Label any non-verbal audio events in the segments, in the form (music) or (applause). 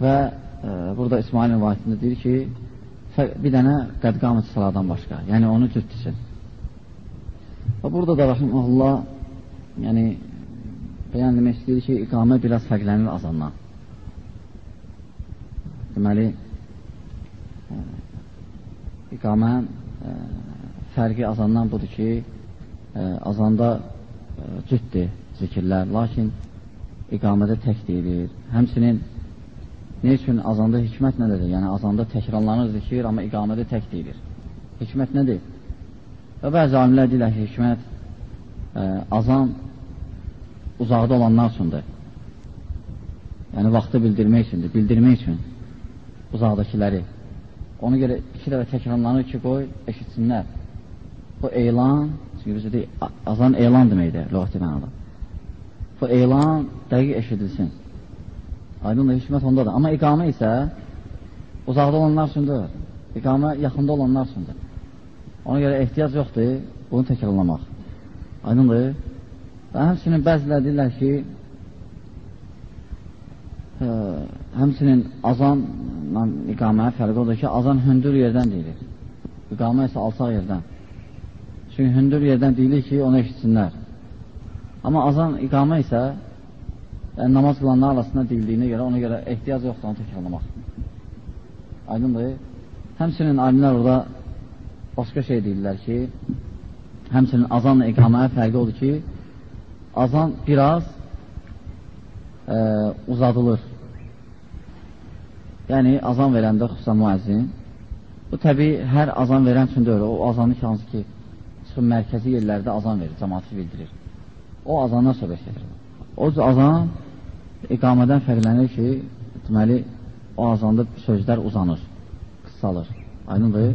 Və e, burada İsmail rivayətində deyir ki, bir dənə qədqamət saladan başqa, yəni onu cüddüsün. Və burada da rəhməlullah, yəni bəyan demək istəyir ki, iqamə biraz fərqlənir azandan. Deməli, e, iqamə e, fərqi azandan budur ki, e, azanda e, cüddür zikirlər, lakin iqamədə tək deyilir. Həmsinin ne üçün azanda hikmət nədədir? Yəni, azanda təkrarlanır zikir, amma iqamədə tək deyilir. Hikmət nədir? Və bəzi alimlər deyirlər ki, hikmət ə, azan uzaqda olanlar üçündür. Yəni, vaxtı bildirmək üçündür, bildirmək üçün uzaqdakiləri. Ona görə iki dəfə təkrarlanır ki, qoy, eşitsinlər. Bu elan, çünki bizə deyil, azan elan deməkdir, lüğəti mənada. Bu elan dəqiq eşidilsin. Aydındır, hikmət ondadır. Amma iqamə isə uzaqda olanlar üçündür. İqamə yaxında olanlar üçündür. Ona görə ehtiyac yoxdur bunu təkrarlamaq. Aydındır. Və həmsinin bəzilər deyirlər ki, ə, həmsinin azanla iqaməyə fərqi odur ki, azan hündür yerdən deyilir. İqamə isə alçaq yerdən. Çünki hündür yerdən deyilir ki, onu eşitsinlər. Amma azan iqamə isə yəni, namaz qılanlar arasında deyildiyinə görə ona görə ehtiyac yoxdur onu təkrarlamaq. Aydındır. Həmsinin alimlər orada başqa şey deyirlər ki, həmsinin azanla iqaməyə fərqi odur ki, azan biraz e, uzadılır. Yəni, azan verəndə xüsusən müəzzin, bu təbii hər azan verən üçün deyil, o azanı ki, hansı ki, çıxın mərkəzi yerlərdə azan verir, cəmatı bildirir. O azandan söhbət gedir. O azan iqamədən fərqlənir ki, deməli, o azanda sözlər uzanır, qısalır. Aydındır?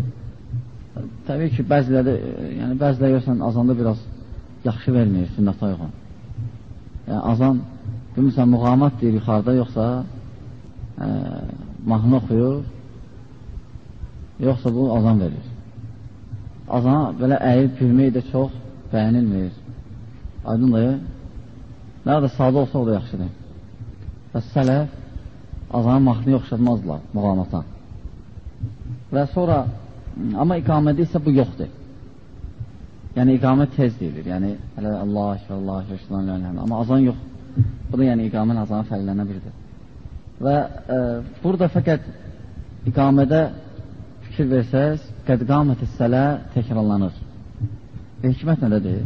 Təbii ki, bəziləri, yəni bəziləri görsən, azanda biraz yaxşı vermir, sünnətə uyğun. Yəni, azan, bilmirsən, müqamat deyir yuxarıda, yoxsa ə, mahnı oxuyur, yoxsa bu azan verir. Azana belə əyib gülmək də çox bəyənilmir. Aydındır? Nə qədər sadə olsa o da yaxşıdır. Və sələf azanı mahnıya oxşatmazdılar muğamata. Və sonra, amma iqamədə isə bu yoxdur. Yəni, iqamət tez deyilir. Yəni, hələ Allah, Allah, Allah, amma azan yox. Bu da yəni iqamən azanı fərqlənə biridir. Və e, burada fəqət iqamədə fikir versəz, qəd qamət sələ təkrarlanır. Və hikmət nədədir?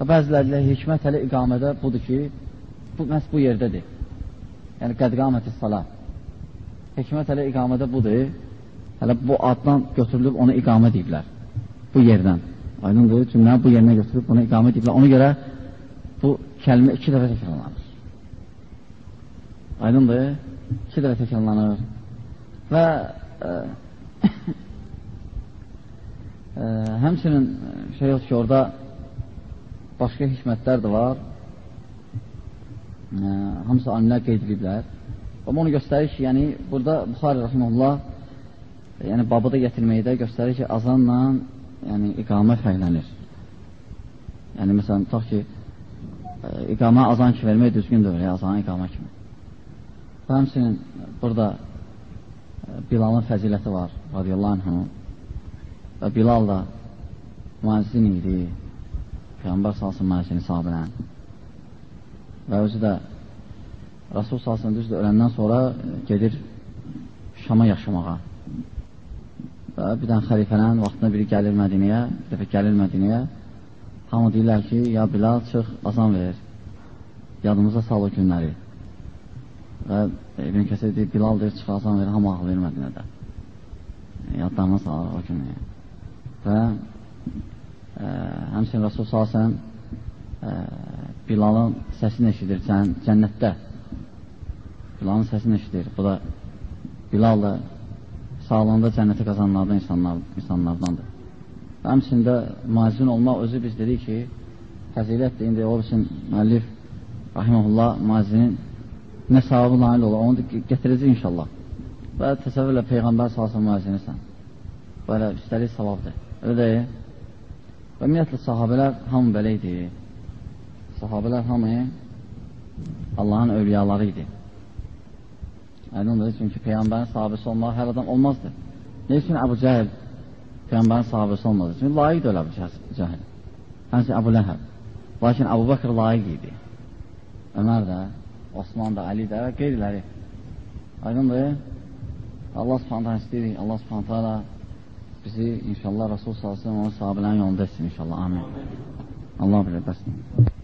Və bəzilərlə hikmət hələ iqamədə budur ki, bu, məhz bu yerdədir yəni qədqaməti salat. Hikmət hələ iqamədə budur. Hələ bu addan götürülüb onu iqamə deyiblər. Bu yerdən. Aydındır, cümləni bu yerinə götürüb bunu iqamə deyiblər. Ona görə bu kəlmə iki dəfə təkrarlanır. Aydındır, iki dəfə təkrarlanır. Və ə, ə, (laughs) həmçinin şey yox ki, orada başqa hikmətlər də var hamısı alimlər qeyd ediblər. Amma onu göstərir ki, yəni burada Buxari Rəhməllah yəni babı da gətirməkdə göstərir ki, azanla yəni iqamə fərqlənir. Yəni məsələn, tutaq ki, ə, iqamə azan ki vermək düzgün deyil, yəni, azan iqamə kimi. Və həmsinin burada ə, Bilalın fəziləti var, radiyallahu anhü. Və Bilal da müəzzin idi, Peyğəmbər salsın müəzzini sahabələn və özü də Rasul salsın düzdür, öləndən sonra e, gedir Şama yaşamağa. Və bir dənə xəlifənin vaxtında biri gəlir Mədiniyə, bir dəfə gəlir Mədiniyə, hamı deyirlər ki, ya Bilal çıx, azan ver, yadımıza sal o günləri. Və İbn Kəsir deyir, Bilal deyir, çıx, azan ver, hamı ağlayır Mədinədə. Yadlarına salır o günü. Və ə, həmçin Rasul salsın Bilalın səsini eşidir cən cənnətdə. Bilalın səsini eşidir. Bu da Bilal da sağlığında cənnəti qazanlardan insanlar, insanlardandır. Həmçində müəzzin olmaq özü biz dedik ki, fəzilətdir. İndi o üçün müəllif rahiməhullah müəzzinin nə savabı nail olur, onu gətirəcək inşallah. Və təsəvvürlə Peyğəmbər salsın müəzzinisən. Belə üstəlik savabdır. Öyle deyil. Ümumiyyətlə sahabələr hamı belə idi. Sahabələr hamı Allahın övliyaları idi. Aydındır, çünki Peyğəmbərin sahabisi olmaq hər adam olmazdı. Ne üçün Əbu Cəhil Peyğəmbərin sahabisi olmadı? Çünki layiq də Əbu Cəhil. Həmsi Əbu Ləhəb. Lakin Əbu Bakır layiq idi. Ömər də, Osman da, Ali də və qeyriləri. Aydındır. Allah subhanətə istəyirik. Allah subhanətə bizi inşallah Rasul salsın onun sahabilərin yolunda etsin inşallah. Amin. Allah bilir, bəs.